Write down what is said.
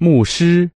牧师。